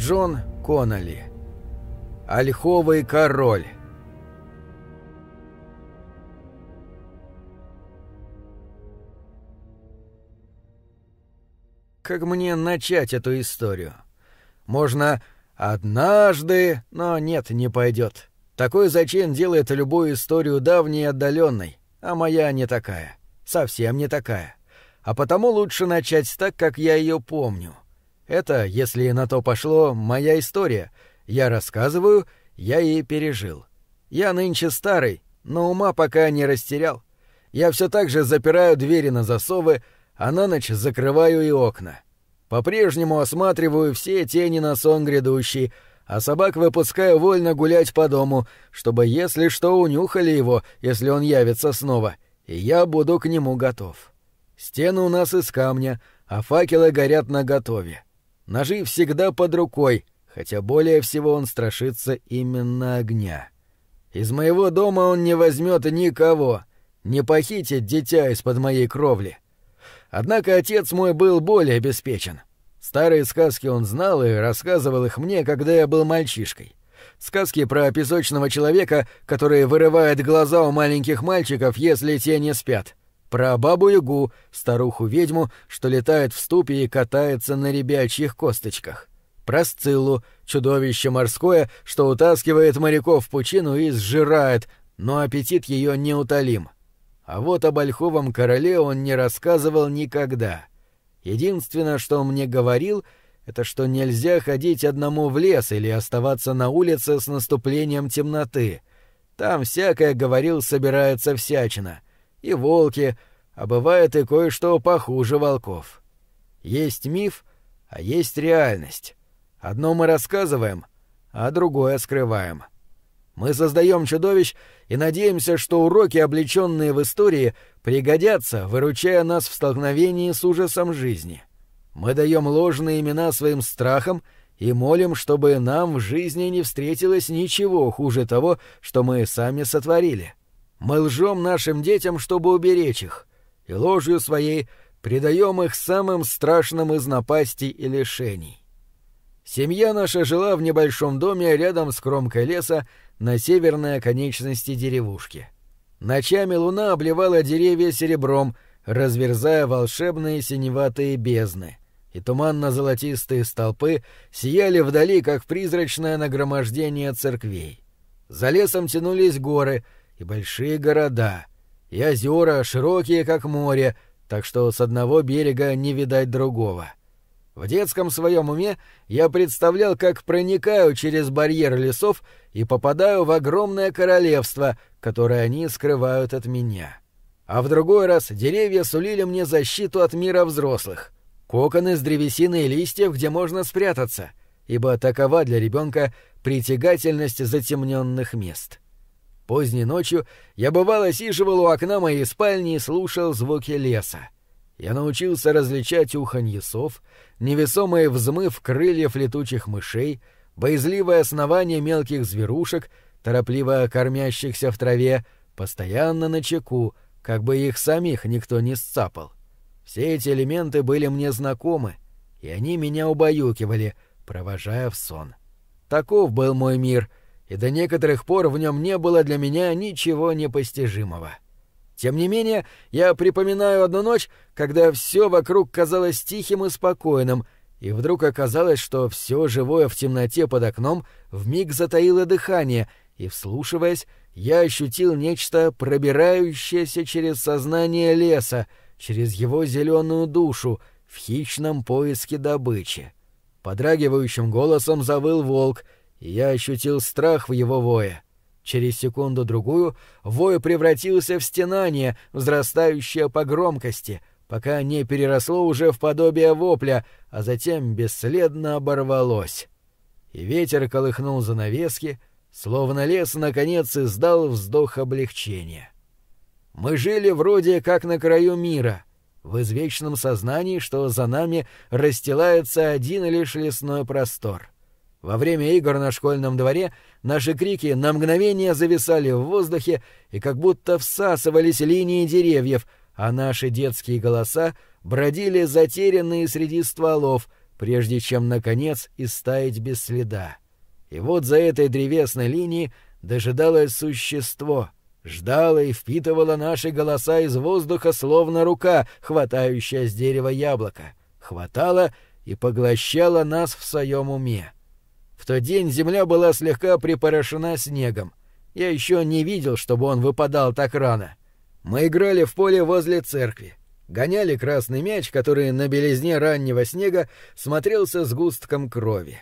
Джон Конноли. Ольховый король. Как мне начать эту историю? Можно однажды, но нет, не пойдет. Такой зачин делает любую историю давней и отдаленной, а моя не такая. Совсем не такая. А потому лучше начать так, как я ее помню. Это, если на то пошло, моя история. Я рассказываю, я и пережил. Я нынче старый, но ума пока не растерял. Я все так же запираю двери на засовы, а на ночь закрываю и окна. По-прежнему осматриваю все тени на сон грядущий, а собак выпускаю вольно гулять по дому, чтобы, если что, унюхали его, если он явится снова, и я буду к нему готов. Стены у нас из камня, а факелы горят наготове. Ножи всегда под рукой, хотя более всего он страшится именно огня. Из моего дома он не возьмет никого, не похитит дитя из-под моей кровли. Однако отец мой был более обеспечен. Старые сказки он знал и рассказывал их мне, когда я был мальчишкой. Сказки про песочного человека, который вырывает глаза у маленьких мальчиков, если те не спят. Про бабу-ягу, старуху-ведьму, что летает в ступе и катается на ребячьих косточках. Про Сциллу, чудовище морское, что утаскивает моряков в пучину и сжирает, но аппетит ее неутолим. А вот об ольховом короле он не рассказывал никогда. Единственное, что он мне говорил, это что нельзя ходить одному в лес или оставаться на улице с наступлением темноты. Там всякое, говорил, собирается всячина — и волки, а бывает и кое-что похуже волков. Есть миф, а есть реальность. Одно мы рассказываем, а другое скрываем. Мы создаем чудовищ и надеемся, что уроки, облеченные в истории, пригодятся, выручая нас в столкновении с ужасом жизни. Мы даем ложные имена своим страхам и молим, чтобы нам в жизни не встретилось ничего хуже того, что мы сами сотворили. Мы лжем нашим детям, чтобы уберечь их, и ложью своей предаем их самым страшным из напастей и лишений. Семья наша жила в небольшом доме рядом с кромкой леса на северной оконечности деревушки. Ночами луна обливала деревья серебром, разверзая волшебные синеватые бездны, и туманно-золотистые столпы сияли вдали, как призрачное нагромождение церквей. За лесом тянулись горы — и большие города, и озера широкие, как море, так что с одного берега не видать другого. В детском своем уме я представлял, как проникаю через барьер лесов и попадаю в огромное королевство, которое они скрывают от меня. А в другой раз деревья сулили мне защиту от мира взрослых. Кокон из древесины и листьев, где можно спрятаться, ибо такова для ребенка притягательность затемненных мест. Поздней ночью я бывало сиживал у окна моей спальни и слушал звуки леса. Я научился различать уханье сов, невесомый взмыв крыльев летучих мышей, боязливое основание мелких зверушек, торопливо кормящихся в траве, постоянно на чеку, как бы их самих никто не сцапал. Все эти элементы были мне знакомы, и они меня убаюкивали, провожая в сон. Таков был мой мир — и до некоторых пор в нем не было для меня ничего непостижимого. Тем не менее, я припоминаю одну ночь, когда все вокруг казалось тихим и спокойным, и вдруг оказалось, что все живое в темноте под окном вмиг затаило дыхание, и, вслушиваясь, я ощутил нечто пробирающееся через сознание леса, через его зеленую душу, в хищном поиске добычи. Подрагивающим голосом завыл волк — я ощутил страх в его вое. Через секунду-другую вой превратился в стенание, взрастающее по громкости, пока не переросло уже в подобие вопля, а затем бесследно оборвалось. И ветер колыхнул занавески, словно лес наконец издал вздох облегчения. Мы жили вроде как на краю мира, в извечном сознании, что за нами расстилается один лишь лесной простор — во время игр на школьном дворе наши крики на мгновение зависали в воздухе и как будто всасывались линии деревьев, а наши детские голоса бродили затерянные среди стволов, прежде чем, наконец, истаять без следа. И вот за этой древесной линией дожидалось существо, ждало и впитывало наши голоса из воздуха, словно рука, хватающая с дерева яблоко, хватала и поглощала нас в своем уме. В тот день земля была слегка припорошена снегом. Я еще не видел, чтобы он выпадал так рано. Мы играли в поле возле церкви. Гоняли красный мяч, который на белизне раннего снега смотрелся с густком крови.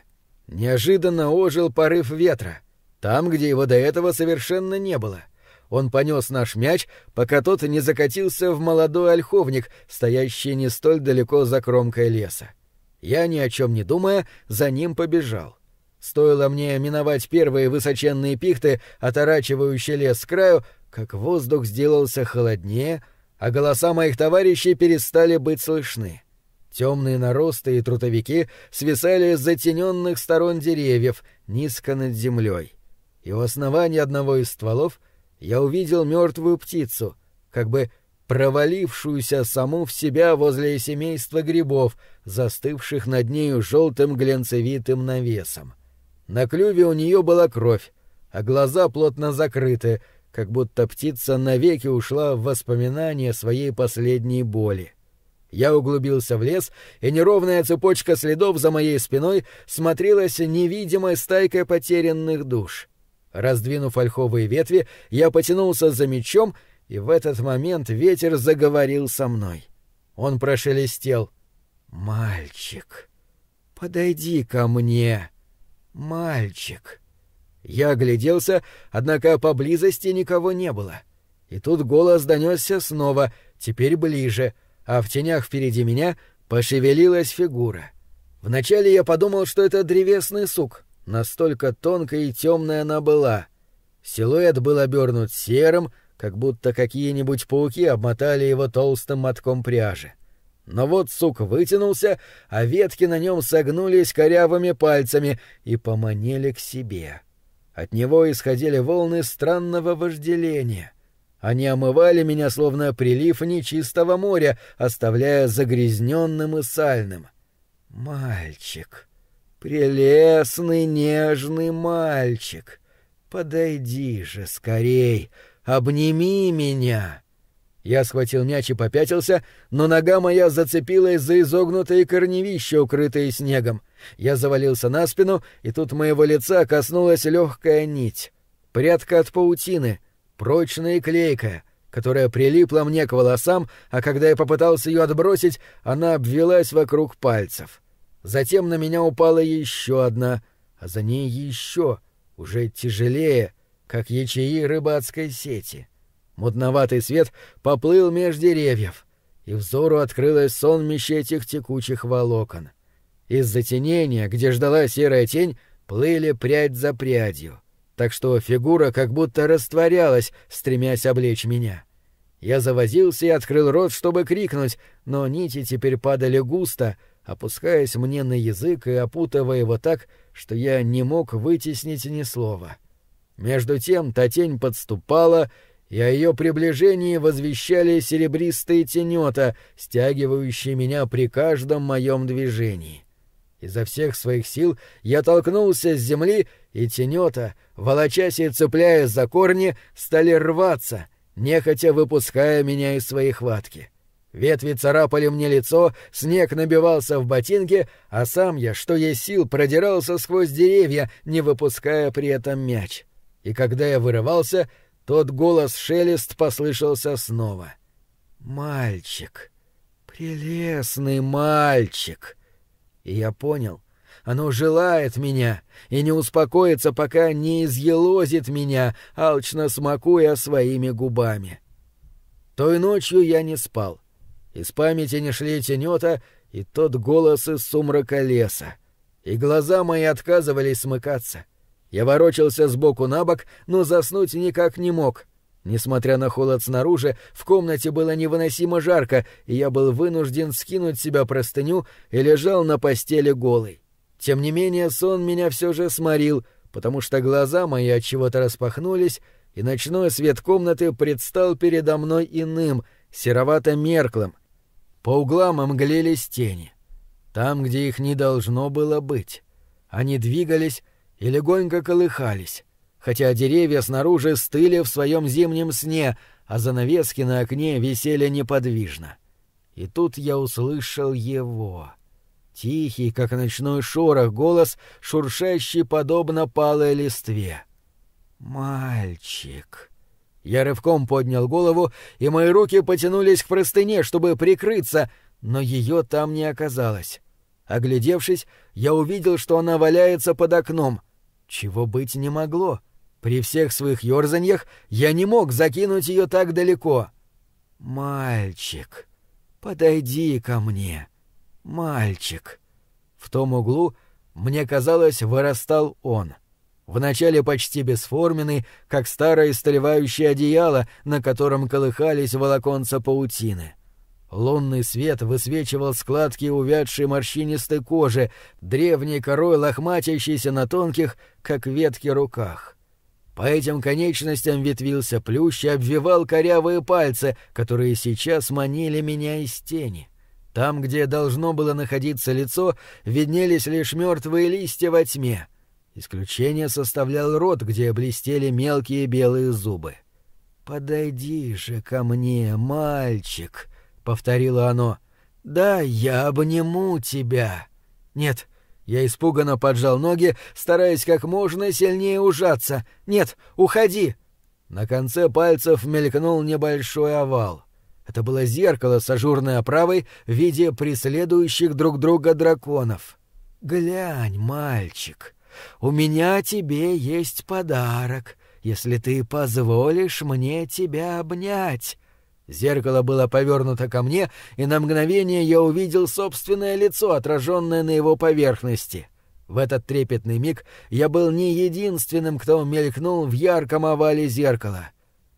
Неожиданно ожил порыв ветра. Там, где его до этого совершенно не было. Он понес наш мяч, пока тот не закатился в молодой ольховник, стоящий не столь далеко за кромкой леса. Я, ни о чем не думая, за ним побежал. Стоило мне миновать первые высоченные пихты, оторачивающие лес с краю, как воздух сделался холоднее, а голоса моих товарищей перестали быть слышны. Темные наросты и трутовики свисали с затененных сторон деревьев низко над землей. И у основания одного из стволов я увидел мертвую птицу, как бы провалившуюся саму в себя возле семейства грибов, застывших над нею желтым глянцевитым навесом. На клюве у нее была кровь, а глаза плотно закрыты, как будто птица навеки ушла в воспоминания своей последней боли. Я углубился в лес, и неровная цепочка следов за моей спиной смотрелась невидимой стайкой потерянных душ. Раздвинув ольховые ветви, я потянулся за мечом, и в этот момент ветер заговорил со мной. Он прошелестел. «Мальчик, подойди ко мне, мальчик». Я огляделся, однако поблизости никого не было. И тут голос донесся снова, теперь ближе, а в тенях впереди меня пошевелилась фигура. Вначале я подумал, что это древесный сук, настолько тонкая и темная она была. Силуэт был обернут серым, как будто какие-нибудь пауки обмотали его толстым мотком пряжи. Но вот сук вытянулся, а ветки на нем согнулись корявыми пальцами и поманили к себе. От него исходили волны странного вожделения. Они омывали меня, словно прилив нечистого моря, оставляя загрязненным и сальным. «Мальчик, прелестный нежный мальчик, подойди же скорей, обними меня!» Я схватил мяч и попятился, но нога моя зацепилась за изогнутые корневища, укрытые снегом. Я завалился на спину, и тут моего лица коснулась легкая нить. Прядка от паутины, прочная и клейкая, которая прилипла мне к волосам, а когда я попытался ее отбросить, она обвелась вокруг пальцев. Затем на меня упала еще одна, а за ней еще, уже тяжелее, как ячеи рыбацкой сети. Мутноватый свет поплыл меж деревьев, и взору открылось сонмище этих текучих волокон. Из затенения, где ждала серая тень, плыли прядь за прядью, так что фигура как будто растворялась, стремясь облечь меня. Я завозился и открыл рот, чтобы крикнуть, но нити теперь падали густо, опускаясь мне на язык и опутывая его так, что я не мог вытеснить ни слова. Между тем та тень подступала, и о ее приближении возвещали серебристые тенета, стягивающие меня при каждом моем движении. Изо всех своих сил я толкнулся с земли, и тенета, волочась и цепляясь за корни, стали рваться, нехотя выпуская меня из своей хватки. Ветви царапали мне лицо, снег набивался в ботинки, а сам я, что есть сил, продирался сквозь деревья, не выпуская при этом мяч. И когда я вырывался, тот голос-шелест послышался снова. «Мальчик! Прелестный мальчик!» И я понял, оно желает меня и не успокоится, пока не изъелозит меня, алчно смакуя своими губами. Той ночью я не спал. Из памяти не шли тенета и тот голос из сумрака леса. И глаза мои отказывались смыкаться — я ворочался сбоку на бок, но заснуть никак не мог. Несмотря на холод снаружи, в комнате было невыносимо жарко, и я был вынужден скинуть себя простыню и лежал на постели голый. Тем не менее, сон меня все же сморил, потому что глаза мои от чего-то распахнулись, и ночной свет комнаты предстал передо мной иным, серовато-мерклым. По углам омглелись тени. там, где их не должно было быть. Они двигались и легонько колыхались, хотя деревья снаружи стыли в своем зимнем сне, а занавески на окне висели неподвижно. И тут я услышал его. Тихий, как ночной шорох, голос, шуршащий подобно палой листве. «Мальчик!» Я рывком поднял голову, и мои руки потянулись к простыне, чтобы прикрыться, но ее там не оказалось. Оглядевшись, я увидел, что она валяется под окном. Чего быть не могло. При всех своих ёрзаньях я не мог закинуть ее так далеко. «Мальчик, подойди ко мне, мальчик». В том углу, мне казалось, вырастал он. Вначале почти бесформенный, как старое истлевающее одеяло, на котором колыхались волоконца паутины. Лунный свет высвечивал складки увядшей морщинистой кожи, древней корой лохматящейся на тонких, как ветки, руках. По этим конечностям ветвился плющ и обвивал корявые пальцы, которые сейчас манили меня из тени. Там, где должно было находиться лицо, виднелись лишь мертвые листья во тьме. Исключение составлял рот, где блестели мелкие белые зубы. «Подойди же ко мне, мальчик!» Повторило оно. «Да, я обниму тебя». «Нет». Я испуганно поджал ноги, стараясь как можно сильнее ужаться. «Нет, уходи!» На конце пальцев мелькнул небольшой овал. Это было зеркало с ажурной оправой в виде преследующих друг друга драконов. «Глянь, мальчик, у меня тебе есть подарок, если ты позволишь мне тебя обнять. Зеркало было повернуто ко мне, и на мгновение я увидел собственное лицо, отраженное на его поверхности. В этот трепетный миг я был не единственным, кто мелькнул в ярком овале зеркала.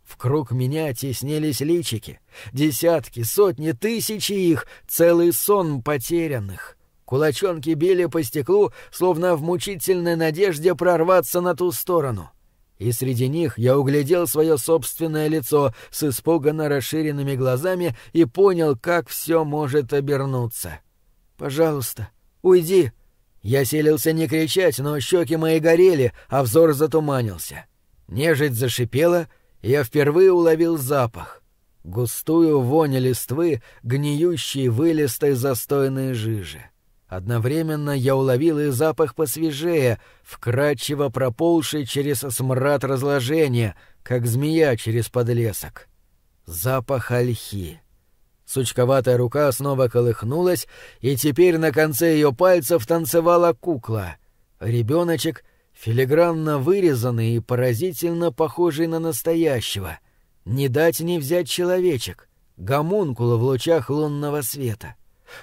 В круг меня теснились личики. Десятки, сотни, тысячи их, целый сон потерянных. Кулачонки били по стеклу, словно в мучительной надежде прорваться на ту сторону. — и среди них я углядел свое собственное лицо с испуганно расширенными глазами и понял, как все может обернуться. «Пожалуйста, уйди!» Я селился не кричать, но щеки мои горели, а взор затуманился. Нежить зашипела, и я впервые уловил запах. Густую вонь листвы, гниющей вылистой застойной жижи. Одновременно я уловил и запах посвежее, вкрадчиво проползший через смрад разложения, как змея через подлесок. Запах ольхи. Сучковатая рука снова колыхнулась, и теперь на конце ее пальцев танцевала кукла. Ребеночек, филигранно вырезанный и поразительно похожий на настоящего. Не дать не взять человечек, гомункула в лучах лунного света.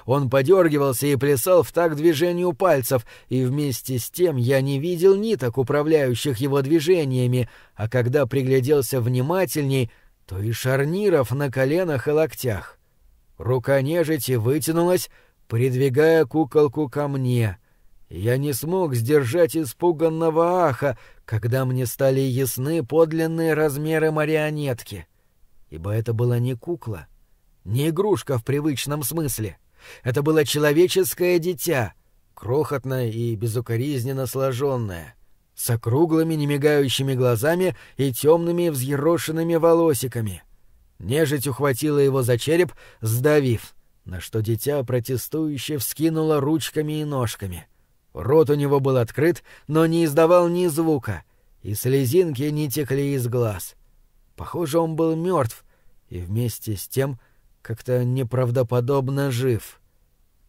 Он подергивался и плясал в такт движению пальцев, и вместе с тем я не видел ниток, управляющих его движениями, а когда пригляделся внимательней, то и шарниров на коленах и локтях. Рука нежити вытянулась, придвигая куколку ко мне. Я не смог сдержать испуганного аха, когда мне стали ясны подлинные размеры марионетки. Ибо это была не кукла, не игрушка в привычном смысле — это было человеческое дитя, крохотное и безукоризненно сложенное, с округлыми немигающими глазами и темными взъерошенными волосиками. Нежить ухватила его за череп, сдавив, на что дитя протестующе вскинуло ручками и ножками. Рот у него был открыт, но не издавал ни звука, и слезинки не текли из глаз. Похоже, он был мертв, и вместе с тем как-то неправдоподобно жив.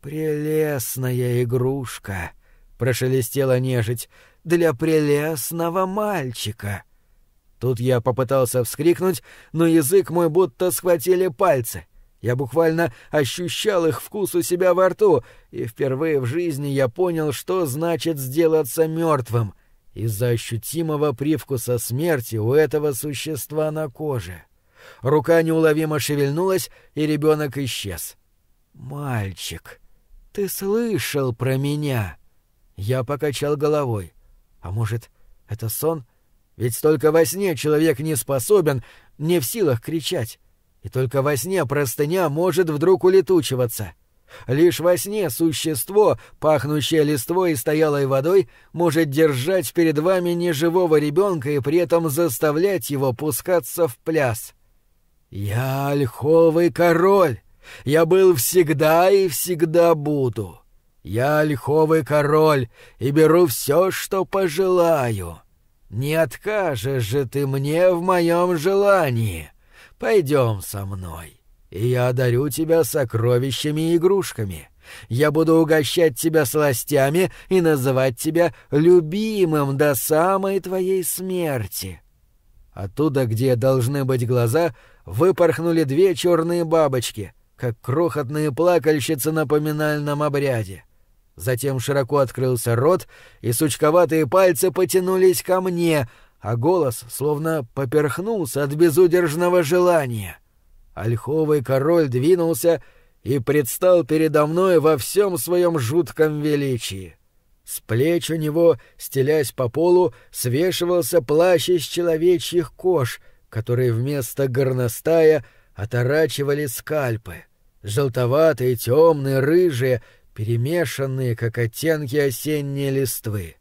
«Прелестная игрушка!» — прошелестела нежить. «Для прелестного мальчика!» Тут я попытался вскрикнуть, но язык мой будто схватили пальцы. Я буквально ощущал их вкус у себя во рту, и впервые в жизни я понял, что значит сделаться мертвым из-за ощутимого привкуса смерти у этого существа на коже. Рука неуловимо шевельнулась, и ребенок исчез. «Мальчик, ты слышал про меня?» Я покачал головой. «А может, это сон? Ведь только во сне человек не способен, не в силах кричать. И только во сне простыня может вдруг улетучиваться. Лишь во сне существо, пахнущее листвой и стоялой водой, может держать перед вами неживого ребенка и при этом заставлять его пускаться в пляс. Я ольховый король. Я был всегда и всегда буду. Я ольховый король и беру все, что пожелаю. Не откажешь же ты мне в моем желании. Пойдем со мной, и я одарю тебя сокровищами и игрушками. Я буду угощать тебя сластями и называть тебя любимым до самой твоей смерти». Оттуда, где должны быть глаза, выпорхнули две черные бабочки, как крохотные плакальщицы на поминальном обряде. Затем широко открылся рот, и сучковатые пальцы потянулись ко мне, а голос словно поперхнулся от безудержного желания. Ольховый король двинулся и предстал передо мной во всем своем жутком величии. С плеч у него, стелясь по полу, свешивался плащ из человечьих кож, которые вместо горностая оторачивали скальпы. Желтоватые, темные, рыжие — перемешанные, как оттенки осенней листвы.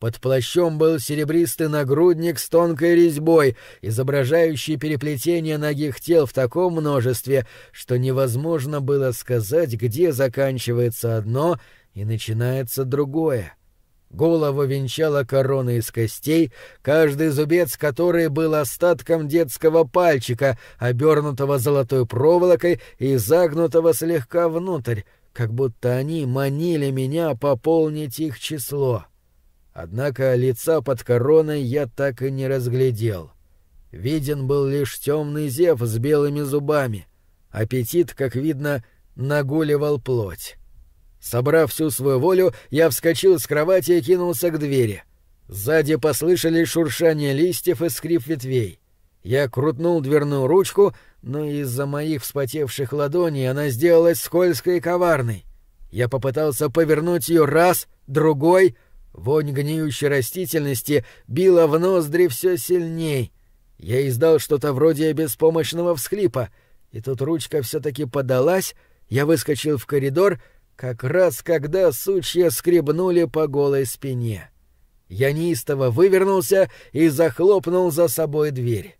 Под плащом был серебристый нагрудник с тонкой резьбой, изображающий переплетение ногих тел в таком множестве, что невозможно было сказать, где заканчивается одно и начинается другое. Голову венчала корона из костей, каждый зубец которой был остатком детского пальчика, обернутого золотой проволокой и загнутого слегка внутрь, как будто они манили меня пополнить их число. Однако лица под короной я так и не разглядел. Виден был лишь темный зев с белыми зубами. Аппетит, как видно, нагуливал плоть. Собрав всю свою волю, я вскочил с кровати и кинулся к двери. Сзади послышались шуршание листьев и скрип ветвей. Я крутнул дверную ручку, но из-за моих вспотевших ладоней она сделалась скользкой и коварной. Я попытался повернуть ее раз, другой. Вонь гниющей растительности била в ноздри все сильней. Я издал что-то вроде беспомощного всхлипа, и тут ручка все-таки подалась, я выскочил в коридор, как раз когда сучья скребнули по голой спине. Я неистово вывернулся и захлопнул за собой дверь.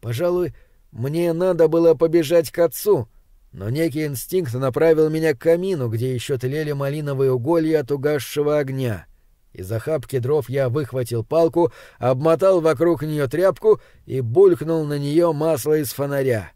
Пожалуй, мне надо было побежать к отцу, но некий инстинкт направил меня к камину, где еще тлели малиновые уголья от угасшего огня. Из охапки дров я выхватил палку, обмотал вокруг нее тряпку и булькнул на нее масло из фонаря.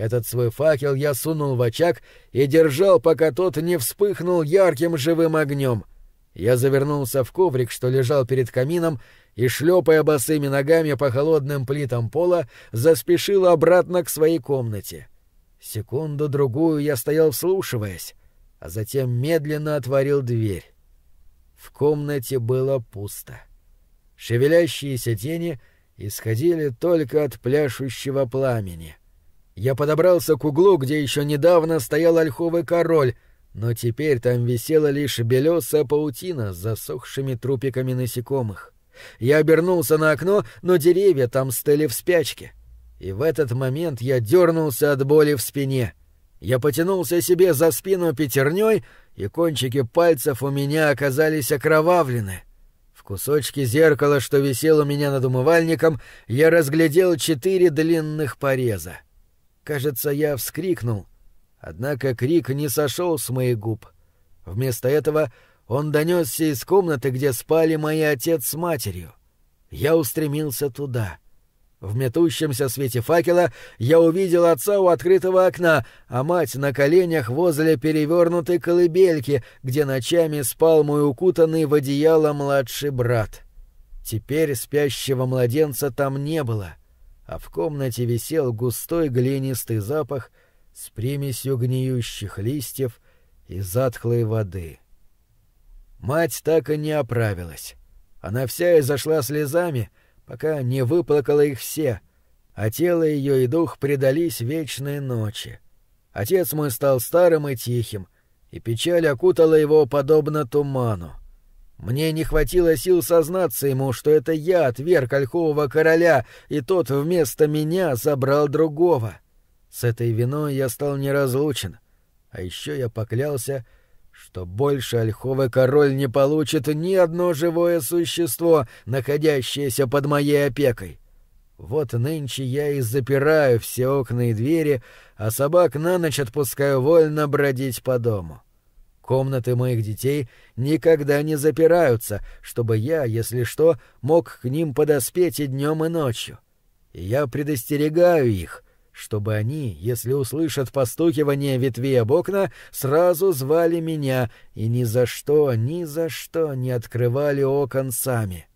Этот свой факел я сунул в очаг и держал, пока тот не вспыхнул ярким живым огнем. Я завернулся в коврик, что лежал перед камином, и, шлепая босыми ногами по холодным плитам пола, заспешил обратно к своей комнате. Секунду-другую я стоял вслушиваясь, а затем медленно отворил дверь. В комнате было пусто. Шевелящиеся тени исходили только от пляшущего пламени. Я подобрался к углу, где еще недавно стоял ольховый король, но теперь там висела лишь белесая паутина с засохшими трупиками насекомых. Я обернулся на окно, но деревья там стыли в спячке. И в этот момент я дернулся от боли в спине. Я потянулся себе за спину пятерней, и кончики пальцев у меня оказались окровавлены. В кусочке зеркала, что висел у меня над умывальником, я разглядел четыре длинных пореза. Кажется, я вскрикнул, однако крик не сошел с моих губ. Вместо этого он донесся из комнаты, где спали мои отец с матерью. Я устремился туда. В метущемся свете факела я увидел отца у открытого окна, а мать на коленях возле перевернутой колыбельки, где ночами спал мой укутанный в одеяло младший брат. Теперь спящего младенца там не было, а в комнате висел густой глинистый запах с примесью гниющих листьев и затхлой воды. Мать так и не оправилась. Она вся изошла слезами, пока не выплакала их все, а тело ее и дух предались вечной ночи. Отец мой стал старым и тихим, и печаль окутала его подобно туману. Мне не хватило сил сознаться ему, что это я отверг ольхового короля, и тот вместо меня забрал другого. С этой виной я стал неразлучен — А еще я поклялся, что больше ольховый король не получит ни одно живое существо, находящееся под моей опекой. Вот нынче я и запираю все окна и двери, а собак на ночь отпускаю вольно бродить по дому. Комнаты моих детей никогда не запираются, чтобы я, если что, мог к ним подоспеть и днем, и ночью. И я предостерегаю их, чтобы они, если услышат постукивание ветвей об окна, сразу звали меня и ни за что, ни за что не открывали окон сами.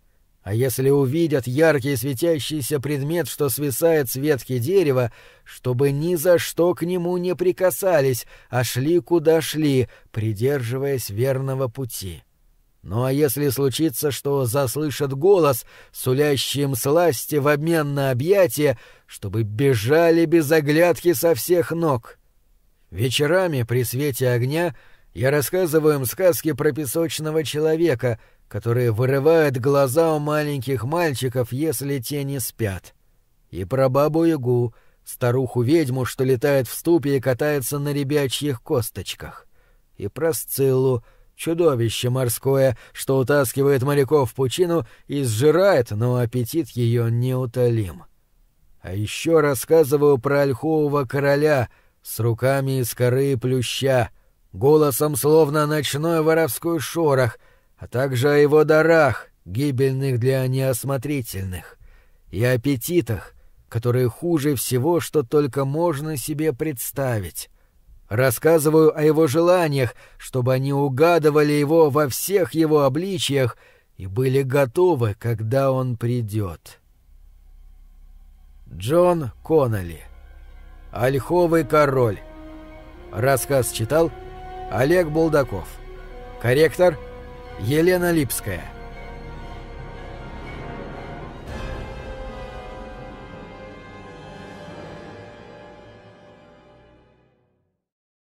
А если увидят яркий светящийся предмет, что свисает с ветки дерева, чтобы ни за что к нему не прикасались, а шли куда шли, придерживаясь верного пути. Ну а если случится, что заслышат голос, сулящий им сласти в обмен на объятия, чтобы бежали без оглядки со всех ног? Вечерами при свете огня я рассказываю им сказки про песочного человека, который вырывает глаза у маленьких мальчиков, если те не спят. И про бабу-ягу, старуху-ведьму, что летает в ступе и катается на ребячьих косточках. И про Сциллу — Чудовище морское, что утаскивает моряков в пучину и сжирает, но аппетит ее неутолим. А еще рассказываю про ольхового короля с руками из коры и плюща, голосом словно ночной воровской шорох, а также о его дарах, гибельных для неосмотрительных, и аппетитах, которые хуже всего, что только можно себе представить. Рассказываю о его желаниях, чтобы они угадывали его во всех его обличиях и были готовы, когда он придет. Джон Конноли. Ольховый король. Рассказ читал Олег Булдаков. Корректор Елена Липская.